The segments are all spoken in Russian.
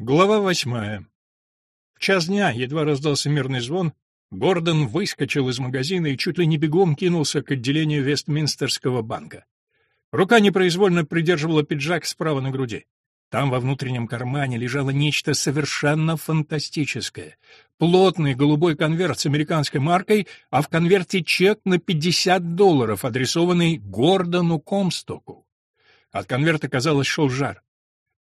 Глава восьмая. В час дня едва раздался мирный звон, Гордон выскочил из магазина и чуть ли не бегом кинулся к отделению Вестминстерского банка. Рука непроизвольно придерживала пиджак справа на груди. Там во внутреннем кармане лежало нечто совершенно фантастическое. Плотный голубой конверт с американской маркой, а в конверте чек на 50 долларов, адресованный Гордону Комстоку. От конверта, казалось, шел жар.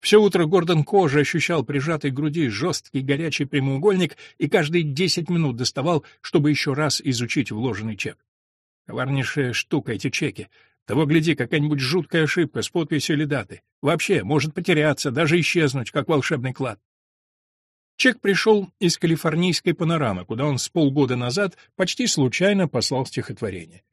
Все утро Гордон кожей ощущал прижатый к груди жесткий горячий прямоугольник и каждые десять минут доставал, чтобы еще раз изучить вложенный чек. Коварнейшая штука эти чеки. Того гляди, какая-нибудь жуткая ошибка с подписью или датой. Вообще, может потеряться, даже исчезнуть, как волшебный клад. Чек пришел из калифорнийской панорамы, куда он с полгода назад почти случайно послал стихотворение.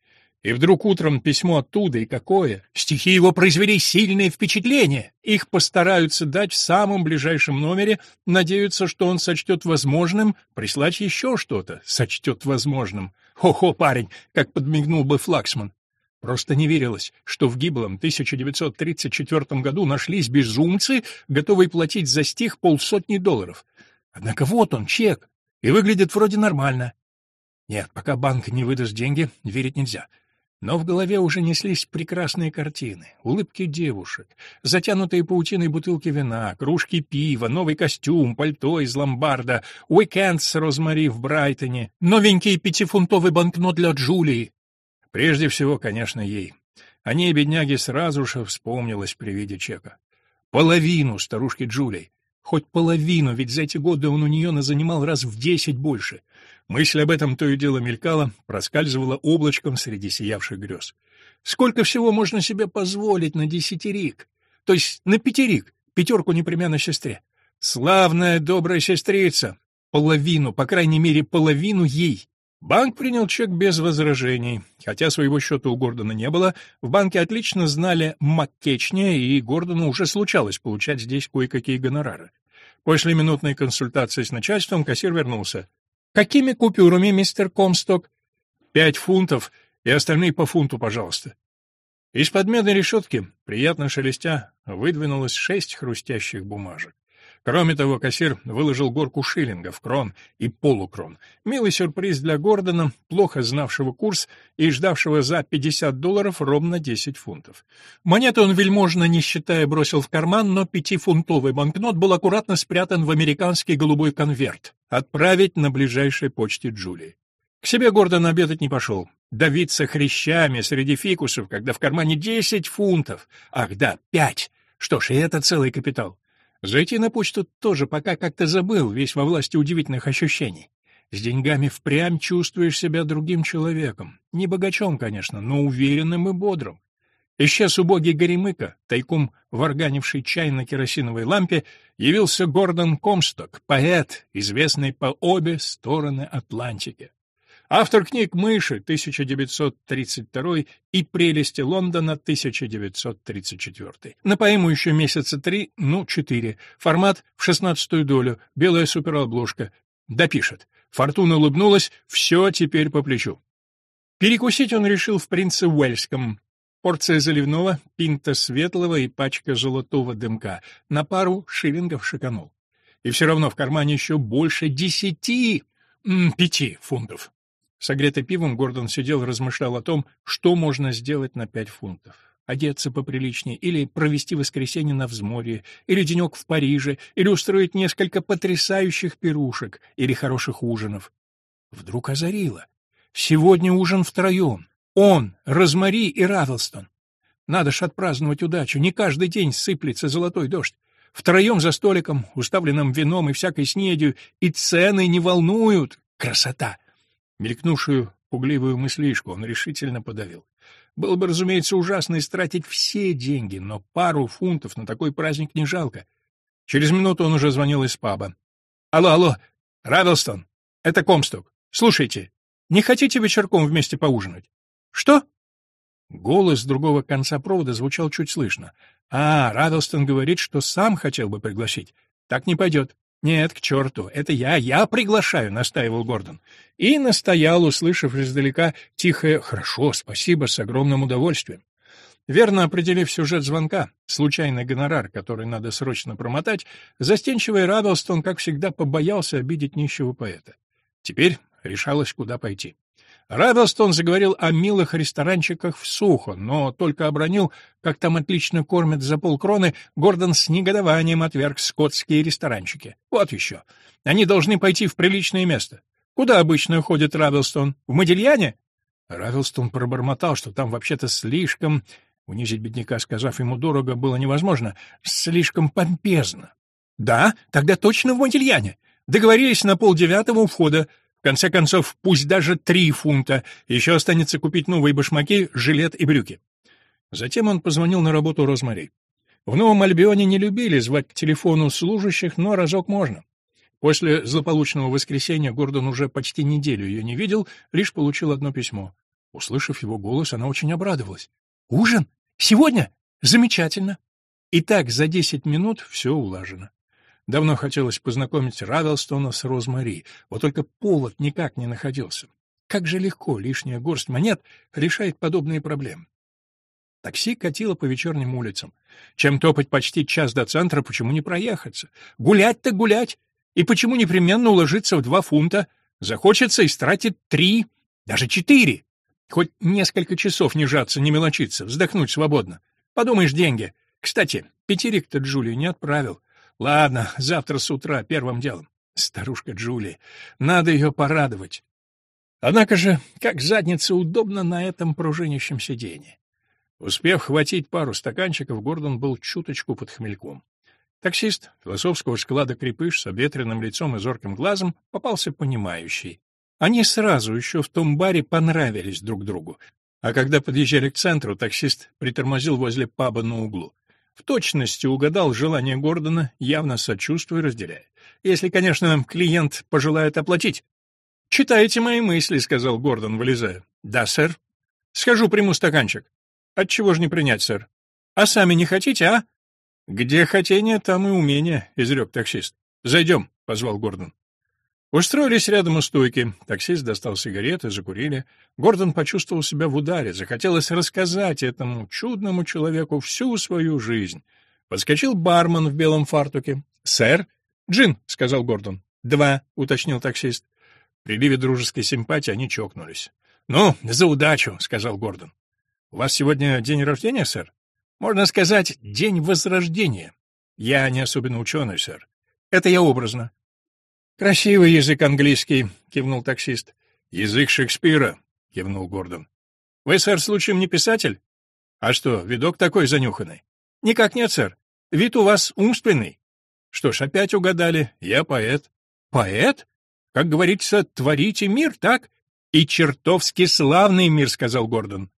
И вдруг утром письмо оттуда, и какое! Стихи его произвели сильное впечатление. Их постараются дать в самом ближайшем номере, надеются, что он сочтет возможным прислать еще что-то, сочтет возможным. Хо-хо, парень, как подмигнул бы Флаксман. Просто не верилось, что в гиблом 1934 году нашлись безумцы, готовые платить за стих полсотни долларов. Однако вот он, чек, и выглядит вроде нормально. Нет, пока банк не выдаст деньги, верить нельзя. Но в голове уже неслись прекрасные картины, улыбки девушек, затянутые паутиной бутылки вина, кружки пива, новый костюм, пальто из ломбарда, уикенд с Розмари в Брайтоне, новенький пятифунтовый банкнот для Джулии. Прежде всего, конечно, ей. О ней, бедняге, сразу же вспомнилось при виде чека. Половину старушки Джулии. Хоть половину, ведь за эти годы он у нее назанимал раз в десять больше. Мысль об этом то и дело мелькала, проскальзывала облачком среди сиявших грез. Сколько всего можно себе позволить на десятерик? То есть на пятерик, пятерку непременно сестре. Славная добрая сестрица! Половину, по крайней мере, половину ей. Банк принял чек без возражений. Хотя своего счета у Гордона не было, в банке отлично знали Маккечня, и Гордону уже случалось получать здесь кое-какие гонорары. После минутной консультации с начальством кассир вернулся. Какими купюрами, мистер Комсток? Пять фунтов и остальные по фунту, пожалуйста. Из-под медной решетки, приятно шелестя, выдвинулось шесть хрустящих бумажек. Кроме того, кассир выложил горку шиллингов, крон и полукрон. Милый сюрприз для Гордона, плохо знавшего курс и ждавшего за 50 долларов ровно 10 фунтов. Монету он вельможно, не считая, бросил в карман, но пятифунтовый банкнот был аккуратно спрятан в американский голубой конверт. Отправить на ближайшей почте Джулии. К себе Гордон обедать не пошел. Давиться хрящами среди фикусов, когда в кармане десять фунтов. Ах да, пять. Что ж, и это целый капитал. Зайти на почту тоже пока как-то забыл, весь во власти удивительных ощущений. С деньгами впрямь чувствуешь себя другим человеком. Не богачом, конечно, но уверенным и бодрым. Исчез убогий Горемыка, тайком варганивший чай на керосиновой лампе, явился Гордон Комсток, поэт, известный по обе стороны Атлантики. Автор книг «Мыши» 1932 и «Прелести Лондона» 1934. На поэму еще месяца три, ну, четыре. Формат в шестнадцатую долю, белая суперобложка. Допишет. Фортуна улыбнулась, все теперь по плечу. Перекусить он решил в принце Уэльском, Порция заливного, пинта светлого и пачка золотого дымка. На пару шиллингов шиканул. И все равно в кармане еще больше десяти, пяти фунтов. Согретый пивом, Гордон сидел и размышлял о том, что можно сделать на пять фунтов. Одеться поприличнее, или провести воскресенье на взморье, или денек в Париже, или устроить несколько потрясающих пирушек, или хороших ужинов. Вдруг озарило. Сегодня ужин втроем. Он, Розмари и Равелстон. Надо ж отпраздновать удачу, не каждый день сыплется золотой дождь. Втроем за столиком, уставленным вином и всякой снедью, и цены не волнуют. Красота! Мелькнувшую пугливую мыслишку он решительно подавил. Было бы, разумеется, ужасно истратить все деньги, но пару фунтов на такой праздник не жалко. Через минуту он уже звонил из паба. «Алло, алло, Равелстон, это Комсток. Слушайте, не хотите вечерком вместе поужинать?» «Что?» Голос с другого конца провода звучал чуть слышно. «А, Раддлстон говорит, что сам хотел бы пригласить. Так не пойдет». «Нет, к черту, это я, я приглашаю», — настаивал Гордон. И настоял, услышав издалека тихое «хорошо, спасибо, с огромным удовольствием». Верно определив сюжет звонка, случайный гонорар, который надо срочно промотать, застенчивый Раддлстон, как всегда, побоялся обидеть нищего поэта. Теперь решалось, куда пойти. Раддлстон заговорил о милых ресторанчиках в Сухо, но только обронил, как там отлично кормят за полкроны, Гордон с негодованием отверг скотские ресторанчики. Вот еще. Они должны пойти в приличное место. Куда обычно ходит Раддлстон? В Модильяне? Раддлстон пробормотал, что там вообще-то слишком Унизить бедняка, сказав ему дорого, было невозможно. Слишком помпезно. «Да, тогда точно в Монтильяне. Договорились на полдевятого у входа. В конце концов, пусть даже три фунта. Еще останется купить новые башмаки, жилет и брюки». Затем он позвонил на работу Розмари. В Новом Альбионе не любили звать к телефону служащих, но разок можно. После злополучного воскресенья Гордон уже почти неделю ее не видел, лишь получил одно письмо. Услышав его голос, она очень обрадовалась. «Ужин? Сегодня? Замечательно. И так за десять минут все улажено. Давно хотелось познакомить Раддлстона с Розмари, вот только повод никак не находился. Как же легко лишняя горсть монет решает подобные проблемы. Такси катило по вечерним улицам. Чем топать почти час до центра, почему не проехаться? Гулять-то гулять! И почему непременно уложиться в два фунта? Захочется истратить три, даже четыре. Хоть несколько часов не жаться, не мелочиться, вздохнуть свободно. Подумаешь, деньги. Кстати, пятерик-то Джулию не отправил. Ладно, завтра с утра первым делом. Старушка Джулия. Надо ее порадовать. Однако же, как задница удобно на этом пружинящем сиденье. Успев хватить пару стаканчиков, Гордон был чуточку под хмельком. Таксист философского склада крепыш с обветренным лицом и зорким глазом попался понимающий. Они сразу еще в том баре понравились друг другу. А когда подъезжали к центру, таксист притормозил возле паба на углу. В точности угадал желание Гордона, явно сочувствуя и разделяя. Если, конечно, клиент пожелает оплатить. «Читаете мои мысли», — сказал Гордон, вылезая. «Да, сэр». «Схожу, приму стаканчик». «Отчего же не принять, сэр?» «А сами не хотите, а?» «Где хотение, там и умение», — изрек таксист. «Зайдем», — позвал Гордон. Устроились рядом у стойки. Таксист достал сигареты, закурили. Гордон почувствовал себя в ударе. Захотелось рассказать этому чудному человеку всю свою жизнь. Подскочил бармен в белом фартуке. «Сэр?» «Джин», — сказал Гордон. «Два», — уточнил таксист. Приливе дружеской симпатии они чокнулись. «Ну, за удачу», — сказал Гордон. «У вас сегодня день рождения, сэр?» «Можно сказать, день возрождения». «Я не особенно ученый, сэр». «Это я образно. «Красивый язык английский», — кивнул таксист. «Язык Шекспира», — кивнул Гордон. «Вы, сэр, случаем не писатель?» «А что, видок такой занюханный?» «Никак нет, сэр. Вид у вас умственный». «Что ж, опять угадали. Я поэт». «Поэт? Как говорится, творите мир, так?» «И чертовски славный мир», — сказал Гордон.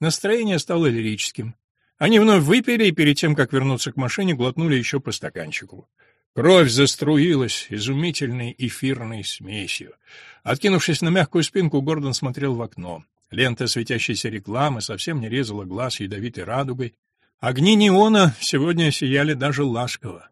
Настроение стало лирическим. Они вновь выпили и перед тем, как вернуться к машине, глотнули еще по стаканчику. Кровь заструилась изумительной эфирной смесью. Откинувшись на мягкую спинку, Гордон смотрел в окно. Лента светящейся рекламы совсем не резала глаз ядовитой радугой. Огни неона сегодня сияли даже ласково.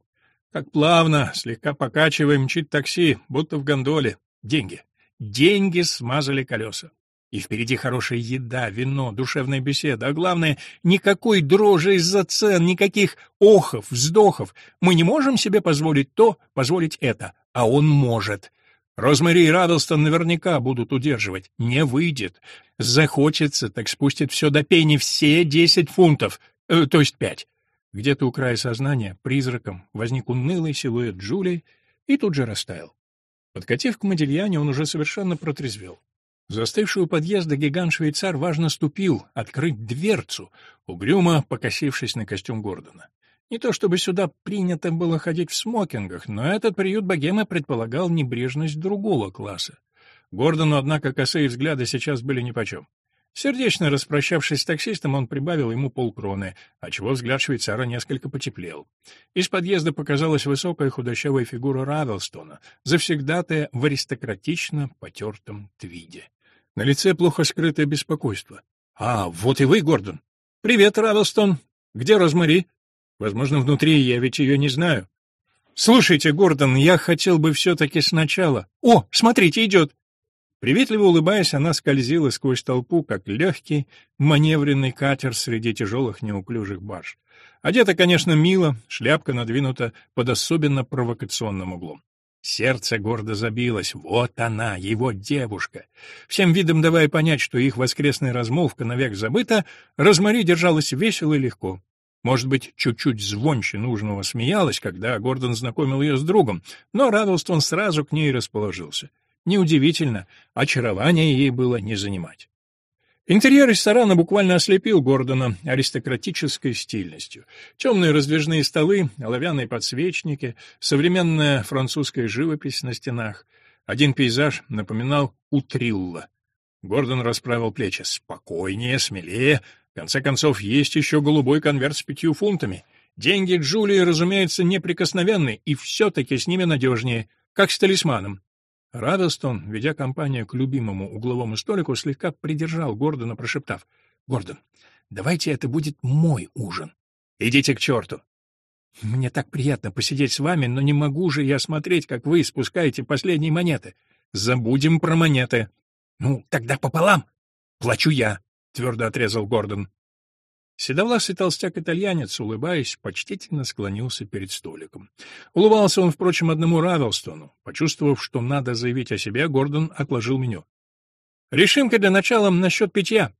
Как плавно, слегка покачивая, мчит такси, будто в гондоле. Деньги. Деньги смазали колеса. И впереди хорошая еда, вино, душевная беседа, а главное, никакой дрожи из-за цен, никаких охов, вздохов. Мы не можем себе позволить то, позволить это, а он может. Розмари и Раддлстон наверняка будут удерживать. Не выйдет. Захочется, так спустит все до пени, все десять фунтов, э, то есть пять. Где-то у края сознания призраком возник унылый силуэт Джулии и тут же растаял. Подкатив к Модильяне, он уже совершенно протрезвел. Застывший у подъезда гигант-швейцар важно ступил, открыть дверцу, угрюмо покосившись на костюм Гордона. Не то чтобы сюда принято было ходить в смокингах, но этот приют богемы предполагал небрежность другого класса. Гордону, однако, косые взгляды сейчас были нипочем. Сердечно распрощавшись с таксистом, он прибавил ему полкроны, отчего взгляд швейцара несколько потеплел. Из подъезда показалась высокая худощавая фигура Раддлстона, завсегдатая в аристократично потертом твиде. На лице плохо скрытое беспокойство. «А, вот и вы, Гордон!» «Привет, Раддлстон! Где Розмари?» «Возможно, внутри, я ведь ее не знаю». «Слушайте, Гордон, я хотел бы все-таки сначала...» «О, смотрите, идет!» Приветливо улыбаясь, она скользила сквозь толпу, как легкий маневренный катер среди тяжелых неуклюжих барж. Одета, конечно, мило, шляпка надвинута под особенно провокационным углом. Сердце гордо забилось. Вот она, его девушка. Всем видом давая понять, что их воскресная размолвка навек забыта, Розмари держалась весело и легко. Может быть, чуть-чуть звонче нужного смеялась, когда Гордон знакомил ее с другом, но Равелстон сразу к ней расположился. Неудивительно, очарование ей было не занимать. Интерьер ресторана буквально ослепил Гордона аристократической стильностью. Темные раздвижные столы, оловянные подсвечники, современная французская живопись на стенах. Один пейзаж напоминал Утрилла. Гордон расправил плечи. «Спокойнее, смелее. В конце концов, есть еще голубой конверт с пятью фунтами. Деньги Джулии, разумеется, неприкосновенны, и все-таки с ними надежнее, как с талисманом. Радостон, ведя компанию к любимому угловому столику, слегка придержал Гордона, прошептав. «Гордон, давайте это будет мой ужин. Идите к черту!» «Мне так приятно посидеть с вами, но не могу же я смотреть, как вы спускаете последние монеты. Забудем про монеты». «Ну, тогда пополам. Плачу я», — твердо отрезал Гордон. Седовласый толстяк-итальянец, улыбаясь, почтительно склонился перед столиком. Улыбался он, впрочем, одному Равелстону. Почувствовав, что надо заявить о себе, Гордон отложил меню. «Решим-ка для начала насчет питья».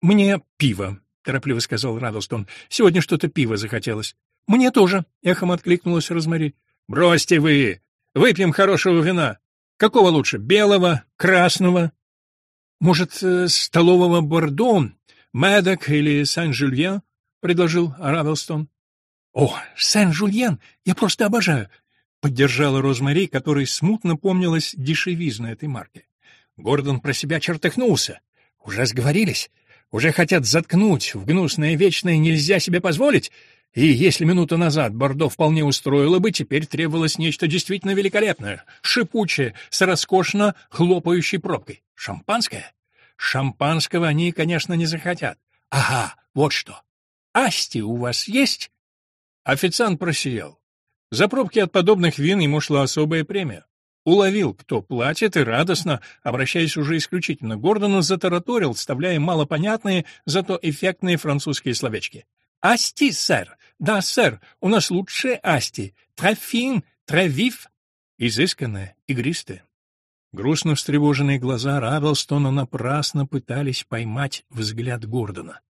«Мне пиво», — торопливо сказал Равелстон. «Сегодня что-то пиво захотелось». «Мне тоже», — эхом откликнулась Розмари. «Бросьте вы! Выпьем хорошего вина. Какого лучше, белого, красного?» «Может, э, столового бордо Мэддок или Сен-Жульен?» — предложил Равелстон. «О, Сен-Жульен! Я просто обожаю!» — поддержала Розмари, которой смутно помнилась дешевизна этой марки. Гордон про себя чертыхнулся. «Уже сговорились? Уже хотят заткнуть, в гнусное вечное нельзя себе позволить?» И если минуту назад Бордо вполне устроило бы, теперь требовалось нечто действительно великолепное, шипучее, с роскошно хлопающей пробкой. Шампанское? Шампанского они, конечно, не захотят. Ага, вот что. Асти у вас есть? Официант просиял. За пробки от подобных вин ему шла особая премия. Уловил, кто платит, и радостно, обращаясь уже исключительно к Гордону, затараторил, вставляя малопонятные, зато эффектные французские словечки. «Асти, сэр! Да, сэр, у нас лучшие асти! Трафин, травив!» Изысканная, игристая. Грустно встревоженные глаза Равелстона напрасно пытались поймать взгляд Гордона.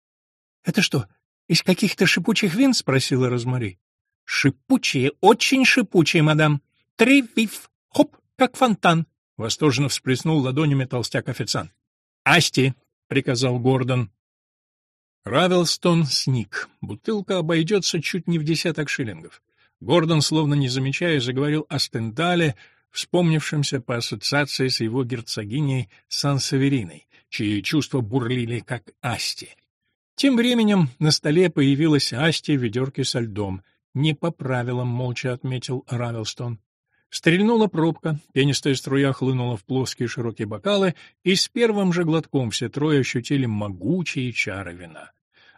«Это что, из каких-то шипучих вин?» — спросила Розмари. «Шипучие, очень шипучие, мадам. Три-виф, хоп, как фонтан!» — восторженно всплеснул ладонями толстяк-официант. «Асти!» — приказал Гордон. Равелстон сник. Бутылка обойдется чуть не в десяток шиллингов. Гордон, словно не замечая, заговорил о Стендале, вспомнившимся по ассоциации с его герцогиней Сан-Савериной, чьи чувства бурлили, как асти. Тем временем на столе появилась асти в ведерке со льдом. «Не по правилам», — молча отметил Равелстон. Стрельнула пробка, пенистая струя хлынула в плоские широкие бокалы, и с первым же глотком все трое ощутили могучие чары вина.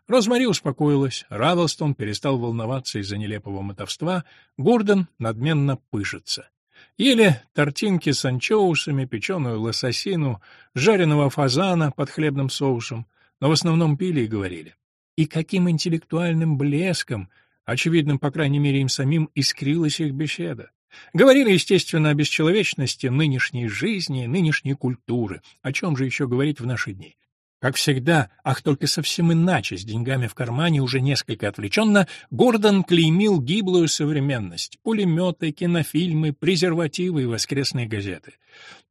Розмари успокоилась, Равелстон перестал волноваться из-за нелепого мотовства, Гордон надменно пыжится. Ели тортинки с анчоусами, печеную лососину, жареного фазана под хлебным соусом, но в основном пили и говорили. И каким интеллектуальным блеском, очевидным, по крайней мере, им самим, искрилась их беседа. Говорили, естественно, о бесчеловечности нынешней жизни, нынешней культуры. О чем же еще говорить в наши дни? Как всегда, ах, только совсем иначе, с деньгами в кармане, уже несколько отвлеченно, Гордон клеймил гиблую современность, пулеметы, кинофильмы, презервативы и воскресные газеты.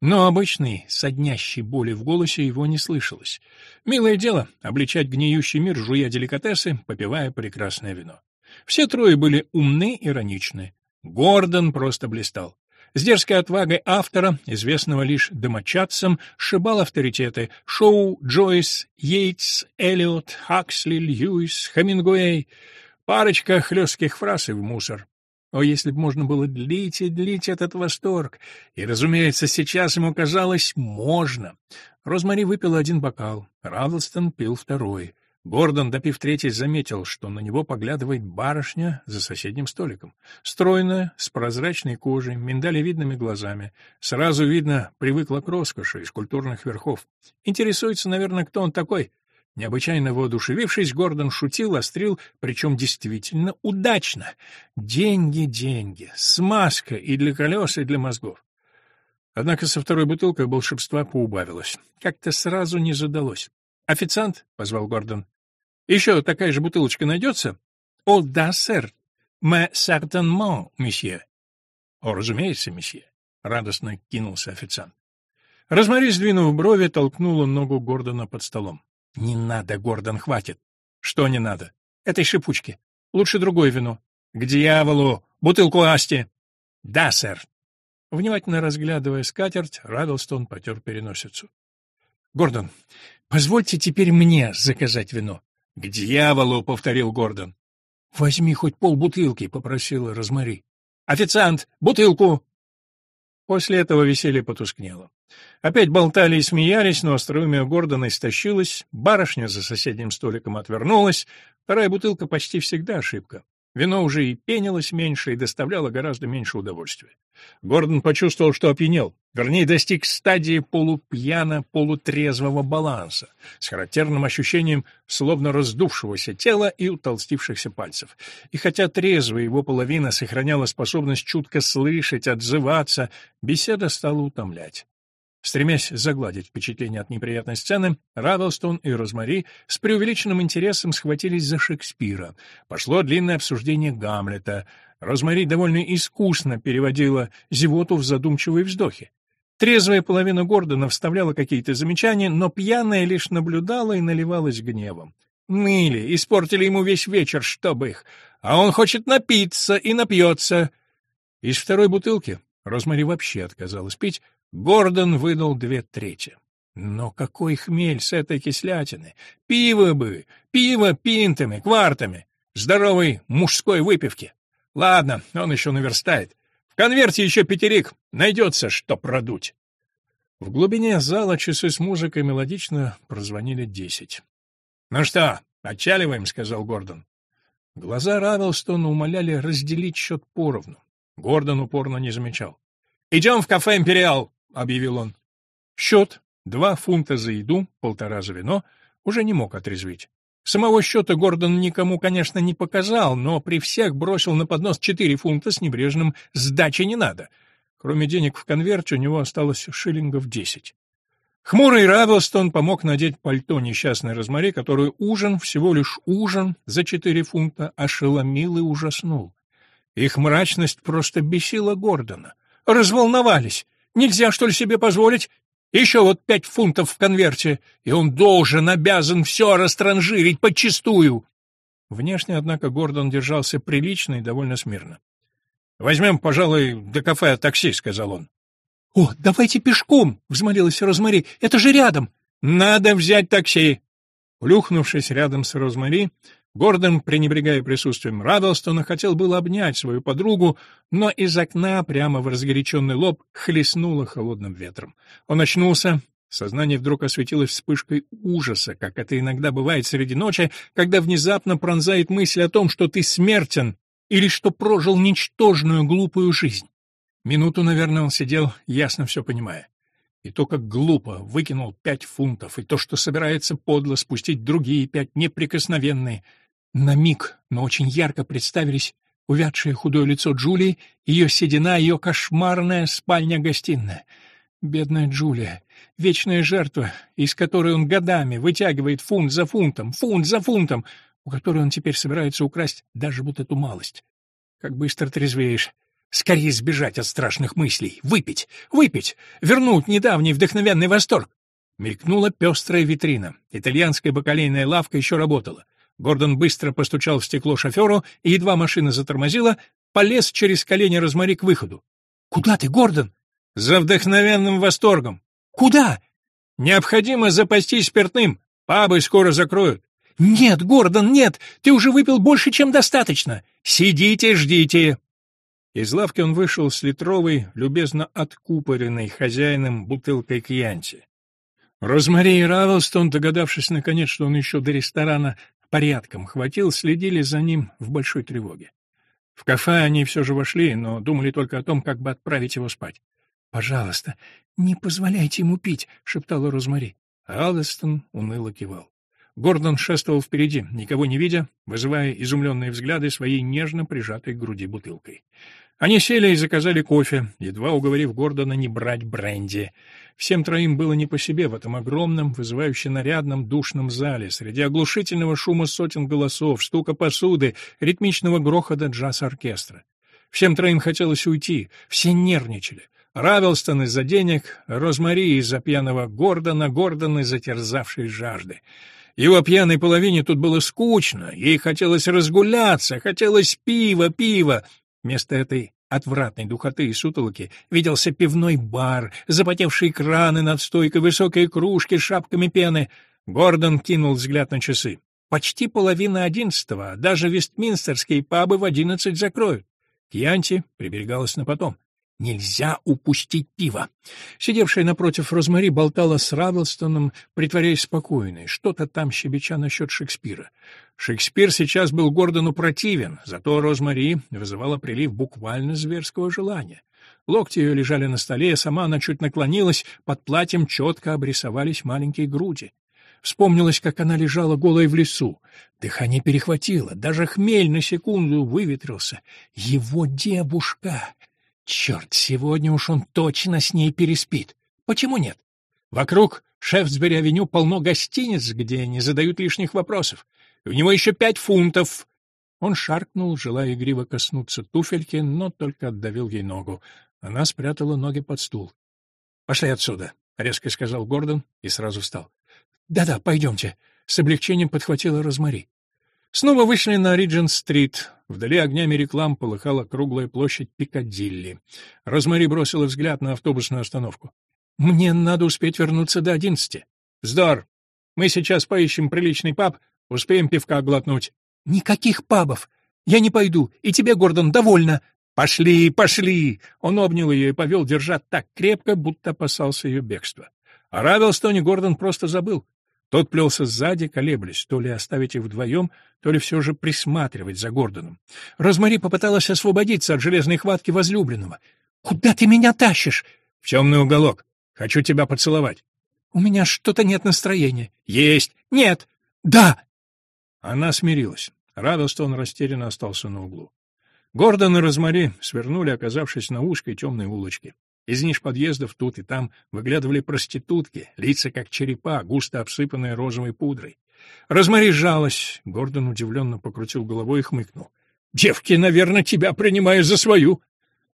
Но обычный, соднящий боли в голосе его не слышалось. Милое дело — обличать гниющий мир, жуя деликатесы, попивая прекрасное вино. Все трое были умны, ироничны. Гордон просто блистал. С дерзкой отвагой автора, известного лишь домочадцам, сшибал авторитеты Шоу, Джойс, Йейтс, Эллиот, Хаксли, Льюис, Хемингуэй. Парочка хлестких фраз и в мусор. О, если бы можно было длить и длить этот восторг! И, разумеется, сейчас ему казалось, можно. Розмари выпила один бокал, Равлстон пил второй. Гордон, допив третий, заметил, что на него поглядывает барышня за соседним столиком. Стройная, с прозрачной кожей, миндалевидными глазами. Сразу видно, привыкла к роскоши из культурных верхов. Интересуется, наверное, кто он такой. Необычайно воодушевившись, Гордон шутил, острил, причем действительно удачно. Деньги, деньги, смазка и для колес, и для мозгов. Однако со второй бутылкой волшебства поубавилось. Как-то сразу не задалось. «Официант?» — позвал Гордон. «Еще такая же бутылочка найдется?» «О, да, сэр. Mais certainement, месье». «О, разумеется, месье», — радостно кинулся официант. Розмари, сдвинув брови, толкнула ногу Гордона под столом. «Не надо, Гордон, хватит». «Что не надо?» «Этой шипучки. Лучше другое вино». «К дьяволу! Бутылку Асти!» «Да, сэр». Внимательно разглядывая скатерть, Раддлстон потер переносицу. «Гордон, Позвольте теперь мне заказать вино. К дьяволу, повторил Гордон. Возьми хоть полбутылки, попросила Розмари. Официант, бутылку. После этого веселье потускнело. Опять болтали и смеялись, но остроумие Гордона истощилось, барышня за соседним столиком отвернулась, вторая бутылка почти всегда ошибка. Вино уже и пенилось меньше и доставляло гораздо меньше удовольствия. Гордон почувствовал, что опьянел, вернее, достиг стадии полупьяно-полутрезвого баланса, с характерным ощущением словно раздувшегося тела и утолстившихся пальцев. И хотя трезвая его половина сохраняла способность чутко слышать, отзываться, беседа стала утомлять. Стремясь загладить впечатление от неприятной сцены, Равелстон и Розмари с преувеличенным интересом схватились за Шекспира. Пошло длинное обсуждение Гамлета. Розмари довольно искусно переводила зевоту в задумчивые вздохи. Трезвая половина Гордона вставляла какие-то замечания, но пьяная лишь наблюдала и наливалась гневом. Ныли, испортили ему весь вечер, чтобы их. А он хочет напиться и напьется. Из второй бутылки Розмари вообще отказалась пить, Гордон выдал две трети. Но какой хмель с этой кислятины! Пиво бы! Пиво пинтами, квартами! Здоровой мужской выпивки! Ладно, он еще наверстает. В конверте еще пятерик. Найдется, что продуть. В глубине зала часы с музыкой мелодично прозвонили десять. — Ну что, отчаливаем, — сказал Гордон. Глаза Равелстона умоляли разделить счет поровну. Гордон упорно не замечал. — Идем в кафе «Империал», — объявил он. Счет, два фунта за еду, полтора за вино, уже не мог отрезвить. Самого счета Гордон никому, конечно, не показал, но при всех бросил на поднос четыре фунта с небрежным «сдачи не надо». Кроме денег в конверте у него осталось шиллингов десять. Хмурый Равелстон помог надеть пальто несчастной Розмари, которую ужин, всего лишь ужин, за четыре фунта ошеломил и ужаснул. Их мрачность просто бесила Гордона. Разволновались. Нельзя, что ли, себе позволить? Еще вот пять фунтов в конверте, и он должен, обязан все растранжирить подчистую. Внешне, однако, Гордон держался прилично и довольно смирно. «Возьмем, пожалуй, до кафе такси», — сказал он. «О, давайте пешком!» — взмолилась Розмари. «Это же рядом!» «Надо взять такси!» Плюхнувшись рядом с Розмари, Гордон, пренебрегая присутствием Раддлстона, хотел было обнять свою подругу, но из окна прямо в разгоряченный лоб хлестнуло холодным ветром. Он очнулся, сознание вдруг осветилось вспышкой ужаса, как это иногда бывает среди ночи, когда внезапно пронзает мысль о том, что ты смертен или что прожил ничтожную глупую жизнь. Минуту, наверное, он сидел, ясно все понимая. И то, как глупо выкинул пять фунтов, и то, что собирается подло спустить другие пять неприкосновенные. На миг, но очень ярко представились увядшее худое лицо Джулии, ее седина, ее кошмарная спальня-гостиная. Бедная Джулия, вечная жертва, из которой он годами вытягивает фунт за фунтом, фунт за фунтом, у которой он теперь собирается украсть даже вот эту малость. Как быстро трезвеешь. Скорее сбежать от страшных мыслей, выпить, выпить, вернуть недавний вдохновенный восторг. Мелькнула пестрая витрина. Итальянская бакалейная лавка еще работала. Гордон быстро постучал в стекло шоферу, и едва машина затормозила, полез через колени Розмари к выходу. «Куда ты, Гордон?» «За вдохновенным восторгом». «Куда?» «Необходимо запастись спиртным. Пабы скоро закроют». «Нет, Гордон, нет! Ты уже выпил больше, чем достаточно! Сидите, ждите!» Из лавки он вышел с литровой, любезно откупоренной хозяином бутылкой кьянти. Розмари и Равелстон, догадавшись наконец, что он еще до ресторана порядком хватил, следили за ним в большой тревоге. В кафе они все же вошли, но думали только о том, как бы отправить его спать. «Пожалуйста, не позволяйте ему пить», — шептала Розмари. Равелстон уныло кивал. Гордон шествовал впереди, никого не видя, вызывая изумленные взгляды своей нежно прижатой к груди бутылкой. Они сели и заказали кофе, едва уговорив Гордона не брать бренди. Всем троим было не по себе в этом огромном, вызывающе нарядном, душном зале, среди оглушительного шума сотен голосов, стука посуды, ритмичного грохота джаз-оркестра. Всем троим хотелось уйти, все нервничали. Равелстон из-за денег, Розмари из-за пьяного Гордона, Гордон из-за терзавшей жажды. Его пьяной половине тут было скучно, ей хотелось разгуляться, хотелось пива, пива. Вместо этой отвратной духоты и сутолоки виделся пивной бар, запотевшие краны над стойкой, высокие кружки с шапками пены. Гордон кинул взгляд на часы. Почти половина одиннадцатого, даже вестминстерские пабы в одиннадцать закроют. Кьянти приберегалась на потом. Нельзя упустить пиво. Сидевшая напротив Розмари болтала с Равелстоном, притворяясь спокойной, что-то там щебеча насчет Шекспира. Шекспир сейчас был Гордону противен, зато Розмари вызывала прилив буквально зверского желания. Локти ее лежали на столе, сама она чуть наклонилась, под платьем четко обрисовались маленькие груди. Вспомнилось, как она лежала голая в лесу. Дыхание перехватило, даже хмель на секунду выветрился. Его девушка! Черт, сегодня уж он точно с ней переспит. Почему нет? Вокруг Шефсбери-авеню полно гостиниц, где не задают лишних вопросов. у него еще пять фунтов. Он шаркнул, желая игриво коснуться туфельки, но только отдавил ей ногу. Она спрятала ноги под стул. «Пошли отсюда», — резко сказал Гордон и сразу встал. «Да-да, пойдемте», — с облегчением подхватила Розмари. Снова вышли на Риджент-стрит. Вдали огнями реклам полыхала круглая площадь Пикадилли. Розмари бросила взгляд на автобусную остановку. «Мне надо успеть вернуться до одиннадцати». «Вздор! Мы сейчас поищем приличный паб, успеем пивка глотнуть». «Никаких пабов! Я не пойду, и тебе, Гордон, довольно!» «Пошли, пошли!» Он обнял ее и повел, держа так крепко, будто опасался ее бегства. А Равелстоне Гордон просто забыл. Тот плелся сзади, колеблясь, то ли оставить их вдвоем, то ли все же присматривать за Гордоном. Розмари попыталась освободиться от железной хватки возлюбленного. «Куда ты меня тащишь?» «В темный уголок. Хочу тебя поцеловать». «У меня что-то нет настроения». «Есть». «Нет». «Да». Она смирилась. Радостон растерянно остался на углу. Гордон и Розмари свернули, оказавшись на узкой темной улочке. Из ниш подъездов тут и там выглядывали проститутки, лица как черепа, густо обсыпанные розовой пудрой. Розмари сжалась, Гордон удивленно покрутил головой и хмыкнул. «Девки, наверное, тебя принимаю за свою!»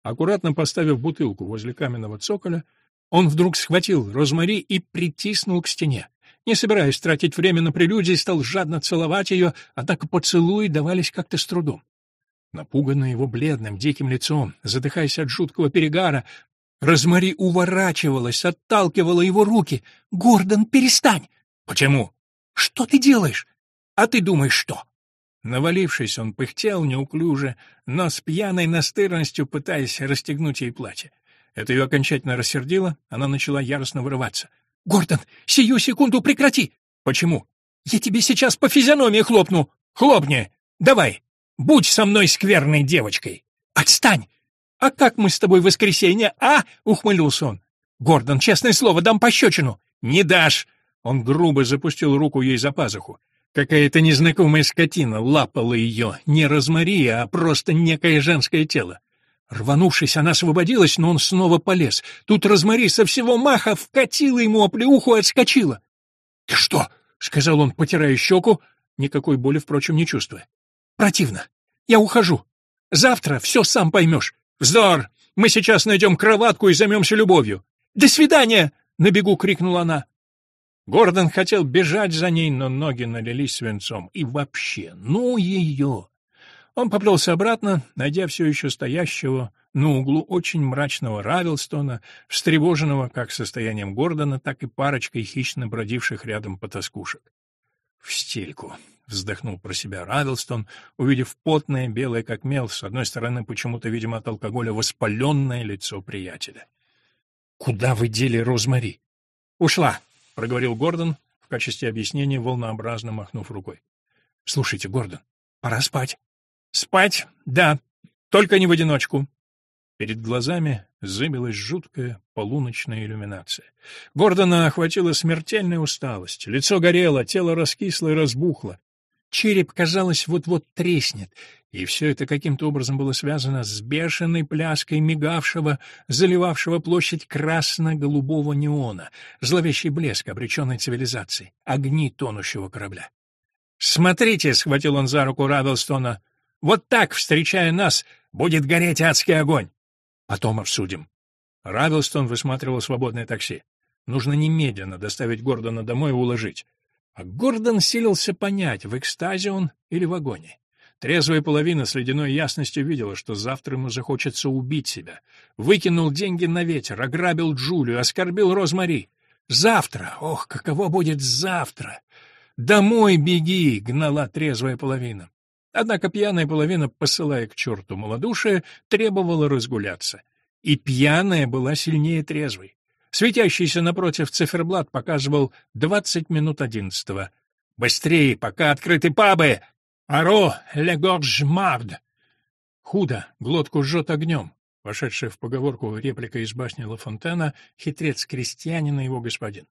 Аккуратно поставив бутылку возле каменного цоколя, он вдруг схватил Розмари и притиснул к стене. Не собираясь тратить время на прелюдии, стал жадно целовать ее, однако поцелуи давались как-то с трудом. Напуганная его бледным, диким лицом, задыхаясь от жуткого перегара, Розмари уворачивалась, отталкивала его руки. «Гордон, перестань!» «Почему?» «Что ты делаешь?» «А ты думаешь, что?» Навалившись, он пыхтел неуклюже, но с пьяной настырностью пытаясь расстегнуть ей платье. Это ее окончательно рассердило, она начала яростно вырываться. «Гордон, сию секунду прекрати!» «Почему?» «Я тебе сейчас по физиономии хлопну!» «Хлопни! Давай! Будь со мной скверной девочкой!» «Отстань! «А как мы с тобой в воскресенье, а?» — ухмылился он. «Гордон, честное слово, дам пощечину». «Не дашь!» Он грубо запустил руку ей за пазуху. Какая-то незнакомая скотина лапала ее, не Розмария, а просто некое женское тело. Рванувшись, она освободилась, но он снова полез. Тут Розмари со всего маха вкатила ему оплеуху и отскочила. «Ты что?» — сказал он, потирая щеку, никакой боли, впрочем, не чувствуя. «Противно. Я ухожу. Завтра все сам поймешь. «Вздор! Мы сейчас найдем кроватку и займемся любовью!» «До свидания!» — на бегу крикнула она. Гордон хотел бежать за ней, но ноги налились свинцом. И вообще, ну ее! Он поплелся обратно, найдя все еще стоящего на углу очень мрачного Равилстона, встревоженного как состоянием Гордона, так и парочкой хищно бродивших рядом потаскушек. В стельку вздохнул про себя Равилстон, увидев потное, белое как мел, с одной стороны почему-то, видимо, от алкоголя воспаленное лицо приятеля. «Куда вы дели Розмари?» «Ушла», — проговорил Гордон, в качестве объяснения волнообразно махнув рукой. Слушайте, Гордон, пора спать. Спать? Да. Только не в одиночку. Перед глазами зыбилась жуткая полуночная иллюминация. Гордона охватила смертельная усталость. Лицо горело, тело раскисло и разбухло. Череп, казалось, вот-вот треснет, и все это каким-то образом было связано с бешеной пляской мигавшего, заливавшего площадь красно-голубого неона, зловещий блеск обреченной цивилизации, огни тонущего корабля. «Смотрите!» — схватил он за руку Равелстона. «Вот так, встречая нас, будет гореть адский огонь!» «Потом обсудим». Равелстон высматривал свободное такси. Нужно немедленно доставить Гордона домой и уложить. А Гордон силился понять, в экстазе он или в агонии. Трезвая половина с ледяной ясностью видела, что завтра ему захочется убить себя. Выкинул деньги на ветер, ограбил Джулию, оскорбил Розмари. Завтра! Ох, каково будет завтра! «Домой беги!» — гнала трезвая половина. Однако пьяная половина, посылая к черту малодушие, требовала разгуляться. И пьяная была сильнее трезвой. Светящийся напротив циферблат показывал двадцать минут одиннадцатого. «Быстрее, пока открыты пабы! «Аро, ле горж мавд!» «Худо, глотку жжет огнем!» Вошедшая в поговорку реплика из башни Ла Фонтена «Хитрец крестьянина его господин».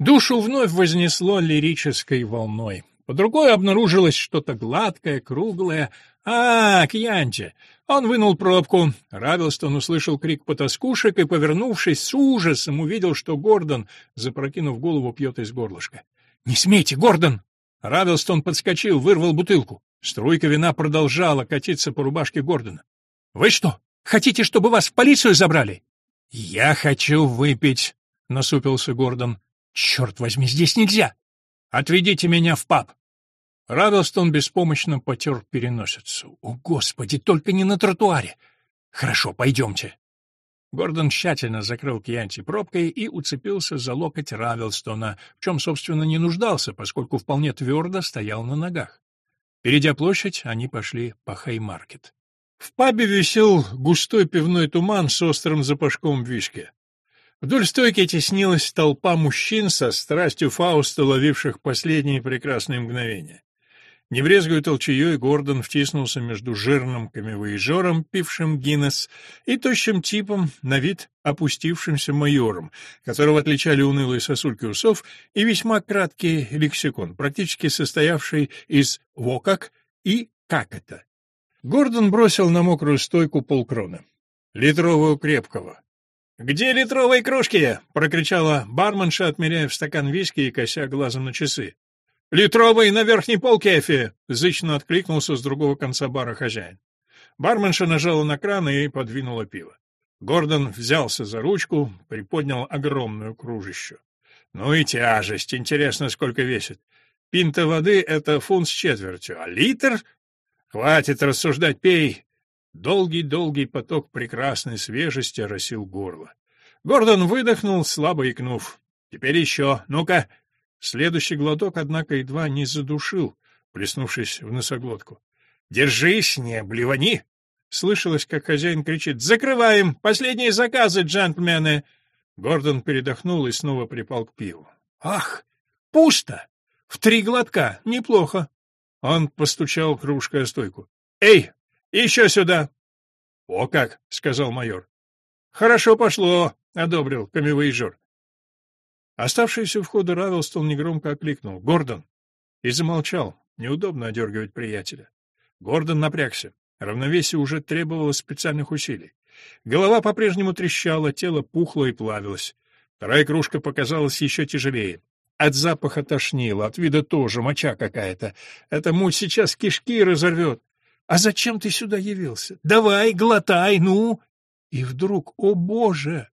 Душу вновь вознесло лирической волной. Под рукой обнаружилось что-то гладкое, круглое. «А, Кьянти!» Он вынул пробку. Равилстон услышал крик потаскушек и, повернувшись с ужасом, увидел, что Гордон, запрокинув голову, пьет из горлышка. «Не смейте, Гордон!» Равелстон подскочил, вырвал бутылку. Струйка вина продолжала катиться по рубашке Гордона. «Вы что, хотите, чтобы вас в полицию забрали?» «Я хочу выпить», — насупился Гордон. «Черт возьми, здесь нельзя! Отведите меня в паб!» Равелстон беспомощно потер переносицу. «О, Господи, только не на тротуаре! Хорошо, пойдемте!» Гордон тщательно закрыл Кьянти пробкой и уцепился за локоть Равелстона, в чем, собственно, не нуждался, поскольку вполне твердо стоял на ногах. Перейдя площадь, они пошли по Хеймаркет. В пабе висел густой пивной туман с острым запашком виски. Вдоль стойки теснилась толпа мужчин со страстью Фауста, ловивших последние прекрасные мгновения. Не брезгуя толчеей, Гордон втиснулся между жирным камевоежером, пившим Гиннес, и тощим типом, на вид опустившимся майором, которого отличали унылые сосульки усов и весьма краткий лексикон, практически состоявший из «во как» и «как это». Гордон бросил на мокрую стойку полкрона. Литровую крепкого. «Где литровые кружки?» — прокричала барменша, отмеряя в стакан виски и кося глазом на часы. «Литровый на верхней полке, Эфи!» — зычно откликнулся с другого конца бара хозяин. Барменша нажала на кран и подвинула пиво. Гордон взялся за ручку, приподнял огромную кружищу. «Ну и тяжесть! Интересно, сколько весит. Пинта воды — это фунт с четвертью, а литр? Хватит рассуждать, пей!» Долгий-долгий поток прекрасной свежести оросил горло. Гордон выдохнул, слабо икнув. «Теперь еще. Ну-ка, Следующий глоток, однако, едва не задушил, плеснувшись в носоглотку. «Держись, не блевани!» Слышалось, как хозяин кричит «Закрываем! Последние заказы, джентльмены!» Гордон передохнул и снова припал к пиву. «Ах! Пусто! В три глотка! Неплохо!» Он постучал кружкой о стойку. «Эй, еще сюда!» «О как!» — сказал майор. «Хорошо пошло!» — одобрил камевоежор. Оставшийся у входа Равелстон негромко окликнул «Гордон!» и замолчал. Неудобно одергивать приятеля. Гордон напрягся. Равновесие уже требовало специальных усилий. Голова по-прежнему трещала, тело пухло и плавилось. Вторая кружка показалась еще тяжелее. От запаха тошнило, от вида тоже, моча какая-то. Эта муть сейчас кишки разорвет. А зачем ты сюда явился? Давай, глотай, ну! И вдруг, о боже!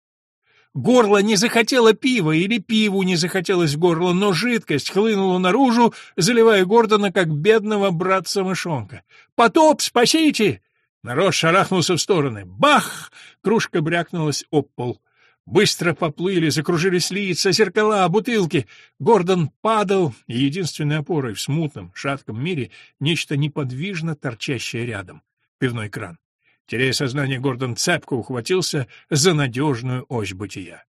Горло не захотело пива или пиву не захотелось горло, но жидкость хлынула наружу, заливая Гордона, как бедного братца-мышонка. «Потоп, спасите!» Народ шарахнулся в стороны. Бах! Кружка брякнулась об пол. Быстро поплыли, закружились лица, зеркала, бутылки. Гордон падал, и единственной опорой в смутном, шатком мире нечто неподвижно торчащее рядом — пивной кран. Теряя сознание, Гордон цепко ухватился за надежную ось бытия.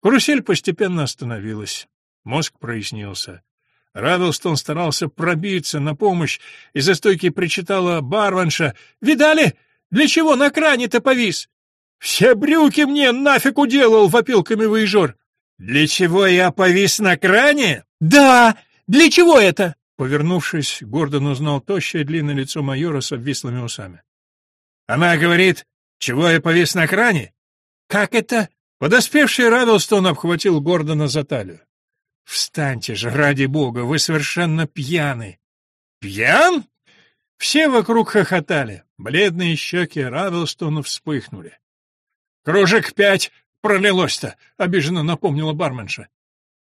Карусель постепенно остановилась. Мозг прояснился. Равелстон старался пробиться на помощь, и за стойки причитала барванша. «Видали? Для чего на кране-то повис?» «Все брюки мне нафиг уделал!» — вопил камевоежор. «Для чего я повис на кране?» «Да! Для чего это?» Повернувшись, Гордон узнал тощее длинное лицо майора с обвислыми усами. «Она говорит, чего я повис на кране?» «Как это?» Подоспевший Равелстон обхватил Гордона за талию. «Встаньте же, ради бога, вы совершенно пьяны!» «Пьян?» Все вокруг хохотали. Бледные щеки Равелстона вспыхнули. «Кружек пять пролилось-то!» — обиженно напомнила барменша.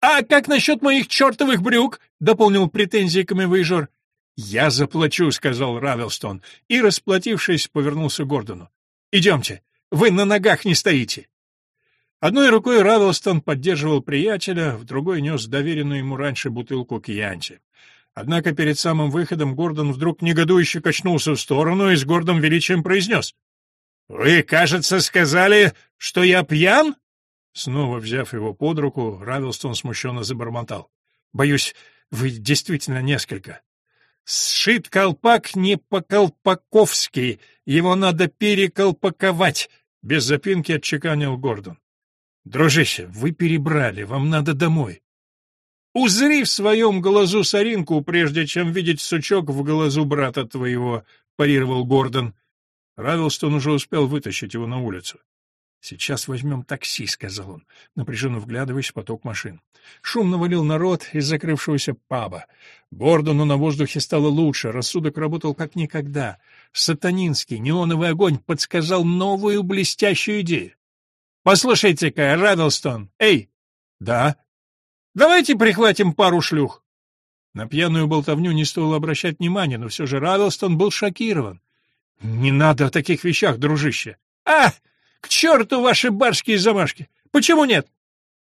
«А как насчет моих чертовых брюк?» — дополнил претензии камевоежор. «Я заплачу», — сказал Равелстон, и, расплатившись, повернулся к Гордону. «Идемте, вы на ногах не стоите». Одной рукой Равелстон поддерживал приятеля, в другой нес доверенную ему раньше бутылку кьянти. Однако перед самым выходом Гордон вдруг негодующе качнулся в сторону и с гордым величием произнес. «Вы, кажется, сказали, что я пьян?» Снова взяв его под руку, Равилстон смущенно забормотал. «Боюсь, вы действительно несколько». «Сшит колпак не по-колпаковски, его надо переколпаковать», — без запинки отчеканил Гордон. «Дружище, вы перебрали, вам надо домой». «Узри в своем глазу соринку, прежде чем видеть сучок в глазу брата твоего», — парировал Гордон. Равилстон уже успел вытащить его на улицу. «Сейчас возьмем такси», — сказал он, напряженно вглядываясь в поток машин. Шумно валил народ из закрывшегося паба. Гордону на воздухе стало лучше, рассудок работал как никогда. Сатанинский неоновый огонь подсказал новую блестящую идею. «Послушайте-ка, Раддлстон! Эй!» «Да?» «Давайте прихватим пару шлюх!» На пьяную болтовню не стоило обращать внимания, но все же Раддлстон был шокирован. «Не надо о таких вещах, дружище!» «А!» К черту ваши барские замашки! Почему нет?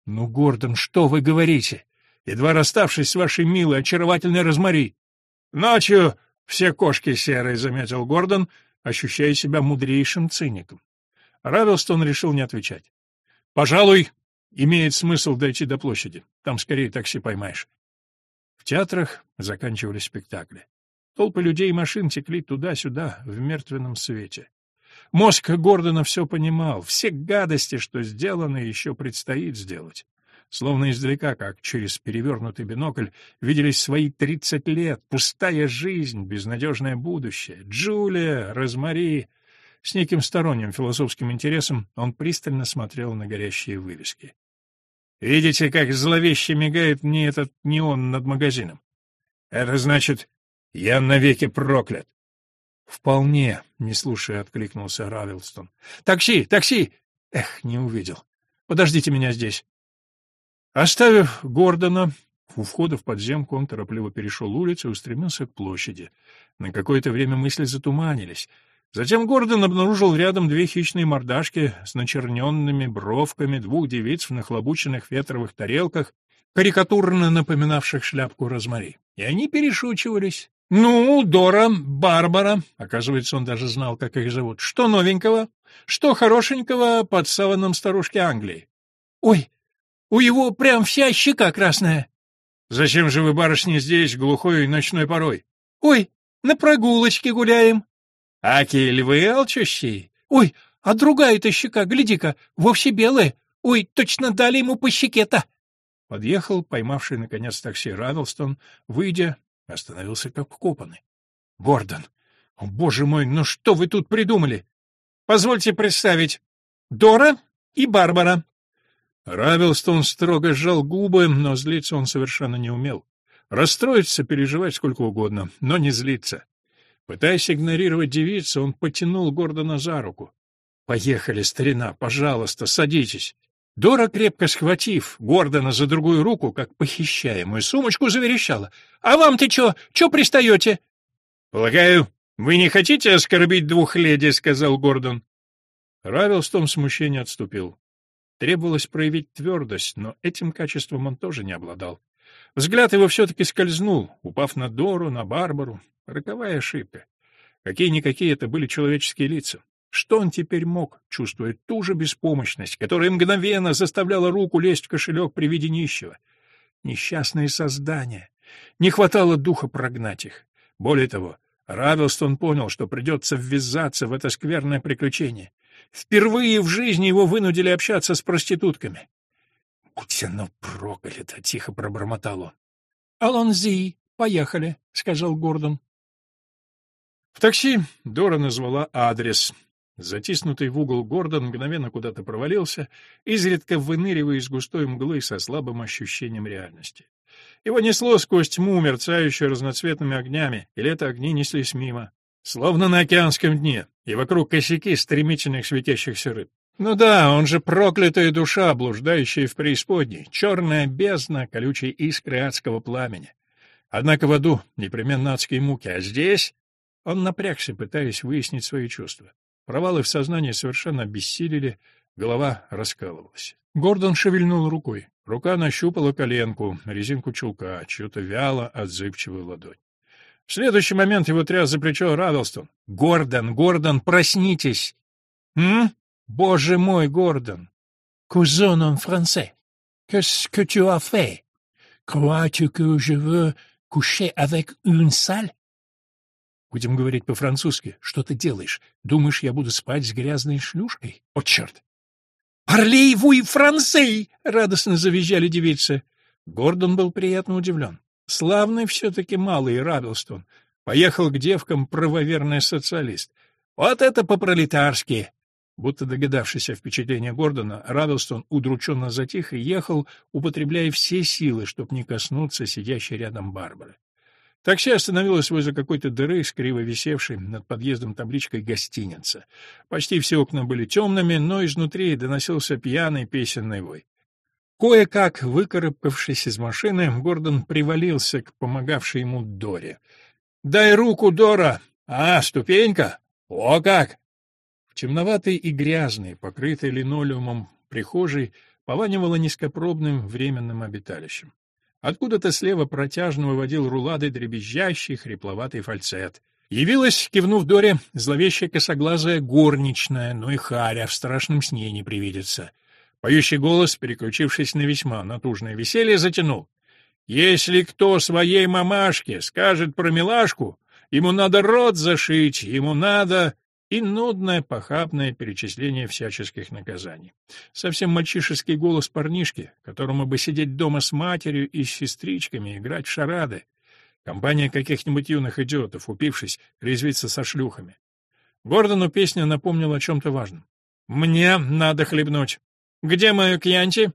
Ну, Гордон, что вы говорите? Едва расставшись с вашей милой, очаровательной Розмари. Ночью все кошки серые, заметил Гордон, ощущая себя мудрейшим циником. Равелстон решил не отвечать. Пожалуй, имеет смысл дойти до площади. Там скорее такси поймаешь. В театрах заканчивались спектакли. Толпы людей и машин текли туда-сюда в мертвенном свете. Мозг Гордона все понимал, все гадости, что сделаны, еще предстоит сделать. Словно издалека, как через перевернутый бинокль, виделись свои тридцать лет, пустая жизнь, безнадежное будущее. Джулия, Розмари... С неким сторонним философским интересом он пристально смотрел на горящие вывески. «Видите, как зловеще мигает мне этот неон над магазином? Это значит, я навеки проклят. «Вполне», — не слушая, откликнулся Равилстон. «Такси! Такси!» «Эх, не увидел. Подождите меня здесь». Оставив Гордона у входа в подземку, он торопливо перешел улицу и устремился к площади. На какое-то время мысли затуманились. Затем Гордон обнаружил рядом две хищные мордашки с начерненными бровками, двух девиц в нахлобученных ветровых тарелках, карикатурно напоминавших шляпку розмари. И они перешучивались. «Ну, Дора, Барбара», оказывается, он даже знал, как их зовут, «что новенького? Что хорошенького под саваном старушки Англии?» «Ой, у его прям вся щека красная». «Зачем же вы, барышни, здесь глухой ночной порой?» «Ой, на прогулочке гуляем». «Аки львы алчущие?» «Ой, а другая-то щека, гляди-ка, вовсе белая. Ой, точно дали ему по щеке-то». Подъехал поймавший, наконец, такси Равилстон, выйдя, Остановился как вкопанный. «Гордон! О, боже мой, ну что вы тут придумали? Позвольте представить. Дора и Барбара». Равилстон строго сжал губы, но злиться он совершенно не умел. Расстроиться, переживать сколько угодно, но не злиться. Пытаясь игнорировать девицу, он потянул Гордона за руку. «Поехали, старина, пожалуйста, садитесь». Дора, крепко схватив Гордона за другую руку, как похищаемую сумочку, заверещала. «А вам-то чё? Чё пристаёте?» «Полагаю, вы не хотите оскорбить двух леди?» — сказал Гордон. Равилстон в смущении отступил. Требовалось проявить твердость, но этим качеством он тоже не обладал. Взгляд его все-таки скользнул, упав на Дору, на Барбару. Роковая ошибка. Какие-никакие это были человеческие лица. Что он теперь мог, чувствуя ту же беспомощность, которая мгновенно заставляла руку лезть в кошелек при виде нищего? Несчастные создания. Не хватало духа прогнать их. Более того, Равелстон понял, что придется ввязаться в это скверное приключение. Впервые в жизни его вынудили общаться с проститутками. «Будь оно проклято!» — тихо пробормотал он. «Алонзи, поехали», — сказал Гордон. В такси Дора назвала адрес. Затиснутый в угол Гордон мгновенно куда-то провалился, изредка выныривая из густой мглы со слабым ощущением реальности. Его несло сквозь тьму, мерцающую разноцветными огнями, или это огни неслись мимо, словно на океанском дне, и вокруг косяки стремительных светящихся рыб. Ну да, он же проклятая душа, блуждающая в преисподней, черная бездна колючей искры адского пламени. Однако в аду непременно адские муки, а здесь... Он напрягся, пытаясь выяснить свои чувства. Провалы в сознании совершенно обессилели, голова раскалывалась. Гордон шевельнул рукой. Рука нащупала коленку, резинку чулка, чью-то вяло отзывчивую ладонь. В следующий момент его тряс за плечо Раддлстон. «Гордон, Гордон, проснитесь!» «М? Боже мой, Гордон!» «Cousin en français, qu'est-ce que tu as fait? Crois-tu que je veux coucher avec une salle?» Будем говорить по-французски. Что ты делаешь? Думаешь, я буду спать с грязной шлюшкой? О, черт! «Парлей вуй франсей!» — радостно завизжали девицы. Гордон был приятно удивлен. Славный все-таки малый Равилстон. Поехал к девкам правоверный социалист. Вот это по-пролетарски! Будто догадавшись о впечатлении Гордона, Равилстон удрученно затих и ехал, употребляя все силы, чтобы не коснуться сидящей рядом Барбары. Такси остановилось возле какой-то дыры с криво висевшей над подъездом табличкой «Гостиница». Почти все окна были темными, но изнутри доносился пьяный песенный вой. Кое-как, выкарабкавшись из машины, Гордон привалился к помогавшей ему Доре. «Дай руку, Дора! А, ступенька! О как!» В темноватой и грязной, покрытой линолеумом прихожей, пованивало низкопробным временным обиталищем. Откуда-то слева протяжно выводил рулады дребезжащий, хрипловатый фальцет. Явилась, кивнув Доре, зловещая косоглазая горничная, но и Харя в страшном сне не привидится. Поющий голос, переключившись на весьма натужное веселье, затянул. «Если кто своей мамашке скажет про милашку, ему надо рот зашить, ему надо...» и нудное похабное перечисление всяческих наказаний. Совсем мальчишеский голос парнишки, которому бы сидеть дома с матерью и с сестричками, играть в шарады. Компания каких-нибудь юных идиотов, упившись, резвиться со шлюхами. Гордону песня напомнила о чем-то важном. «Мне надо хлебнуть. Где мою кьянти?»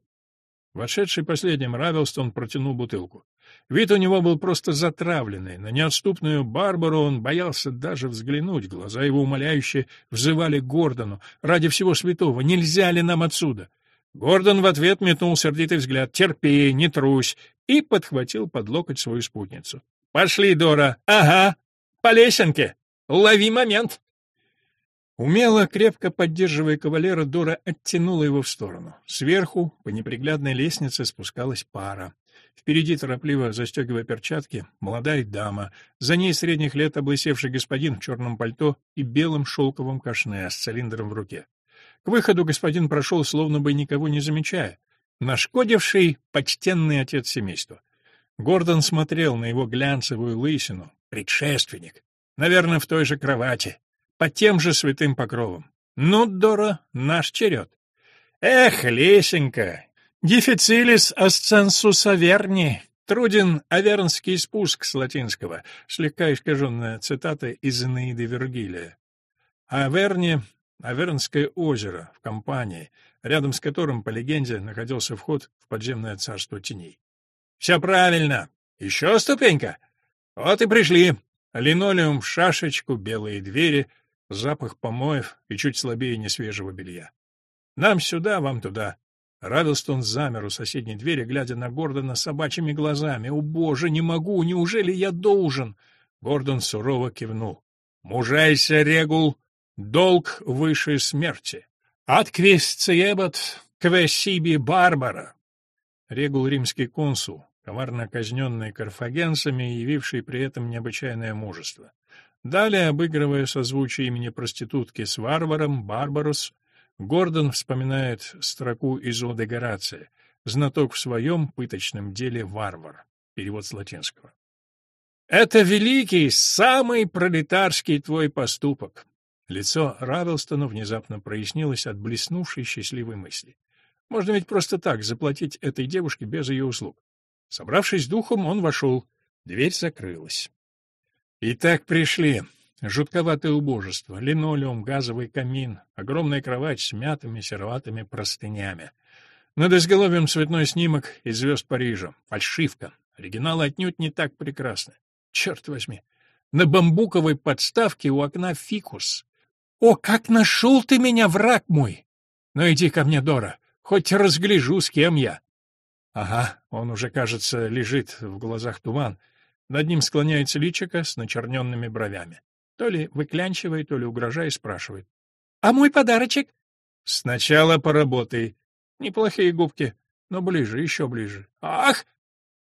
Вошедший последним Равелстон протянул бутылку. Вид у него был просто затравленный. На неотступную Барбару он боялся даже взглянуть. Глаза его умоляюще взывали Гордону. «Ради всего святого, нельзя ли нам отсюда?» Гордон в ответ метнул сердитый взгляд. «Терпи, не трусь!» и подхватил под локоть свою спутницу. «Пошли, Дора!» «Ага! По лесенке! Лови момент!» Умело, крепко поддерживая кавалера, Дора оттянула его в сторону. Сверху, по неприглядной лестнице, спускалась пара. Впереди, торопливо застегивая перчатки, молодая дама, за ней средних лет облысевший господин в черном пальто и белом шелковом кашне с цилиндром в руке. К выходу господин прошел, словно бы никого не замечая. Нашкодивший почтенный отец семейства. Гордон смотрел на его глянцевую лысину, предшественник, наверное, в той же кровати, по тем же святым покровам. Ну, Дора, наш черед. Эх, Лесенька, дефицилис асценсус аверни, труден авернский спуск с латинского, слегка искаженная цитата из Энеиды Вергилия. Аверни — Авернское озеро в компании, рядом с которым, по легенде, находился вход в подземное царство теней. «Все правильно! Еще ступенька! Вот и пришли!» Линолеум, шашечку, белые двери, запах помоев и чуть слабее несвежего белья. «Нам сюда, вам туда». Радостон замер у соседней двери, глядя на Гордона собачьими глазами. «О, боже, не могу! Неужели я должен?» Гордон сурово кивнул. «Мужайся, Регул! Долг выше смерти! Отквис циебат квесиби барбара!» Регул — римский консул, коварно казненный карфагенцами явивший при этом необычайное мужество. Далее, обыгрывая созвучие имени проститутки с варваром, Барбарус, Гордон вспоминает строку из Оды Горация «Знаток в своем пыточном деле варвар». Перевод с латинского. «Это великий, самый пролетарский твой поступок!» Лицо Равелстона внезапно прояснилось от блеснувшей счастливой мысли. Можно ведь просто так заплатить этой девушке без ее услуг. Собравшись духом, он вошел. Дверь закрылась. Итак, пришли. Жутковатое убожество, линолеум, газовый камин, огромная кровать с мятыми сероватыми простынями. Над изголовьем цветной снимок из звезд Парижа. Фальшивка. Оригинал отнюдь не так прекрасны. Черт возьми. На бамбуковой подставке у окна фикус. О, как нашел ты меня, враг мой! Ну иди ко мне, Дора, хоть разгляжу, с кем я. Ага, он уже, кажется, лежит, в глазах туман. Над ним склоняется личико с начерненными бровями. То ли выклянчивает, то ли угрожая спрашивает. — А мой подарочек? — Сначала поработай. Неплохие губки, но ближе, еще ближе. — Ах!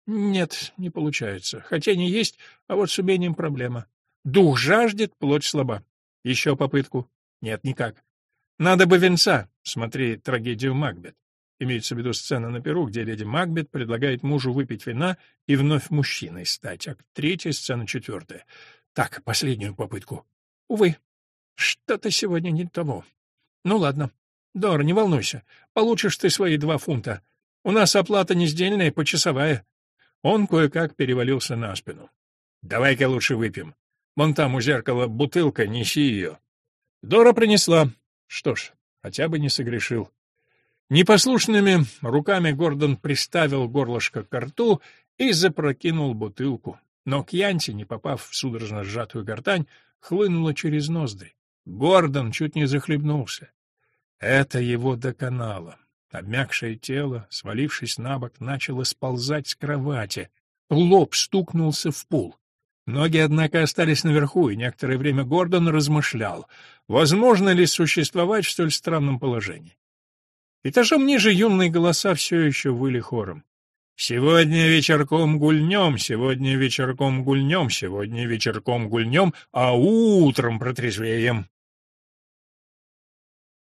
Нет, не получается. Хотя не есть, а вот с умением проблема. Дух жаждет, плоть слаба. Еще попытку. Нет, никак. Надо бы венца. Смотри трагедию Макбет. Имеется в виду сцена на Перу, где леди Макбет предлагает мужу выпить вина и вновь мужчиной стать. Акт третий, сцена четвертая. Так, последнюю попытку. Увы, что-то сегодня не того. Ну ладно. Дора, не волнуйся. Получишь ты свои два фунта. У нас оплата не сдельная, почасовая. Он кое-как перевалился на спину. Давай-ка лучше выпьем. Вон там у зеркала бутылка, неси ее. Дора принесла. Что ж, хотя бы не согрешил. Непослушными руками Гордон приставил горлышко к рту и запрокинул бутылку. Но Кьянти, не попав в судорожно сжатую гортань, хлынула через ноздри. Гордон чуть не захлебнулся. Это его доконало. Обмякшее тело, свалившись на бок, начало сползать с кровати. Лоб стукнулся в пол. Ноги, однако, остались наверху, и некоторое время Гордон размышлял, возможно ли существовать в столь странном положении. Этажом ниже юные голоса все еще выли хором. «Сегодня вечерком гульнем, сегодня вечерком гульнем, сегодня вечерком гульнем, а утром протрезвеем».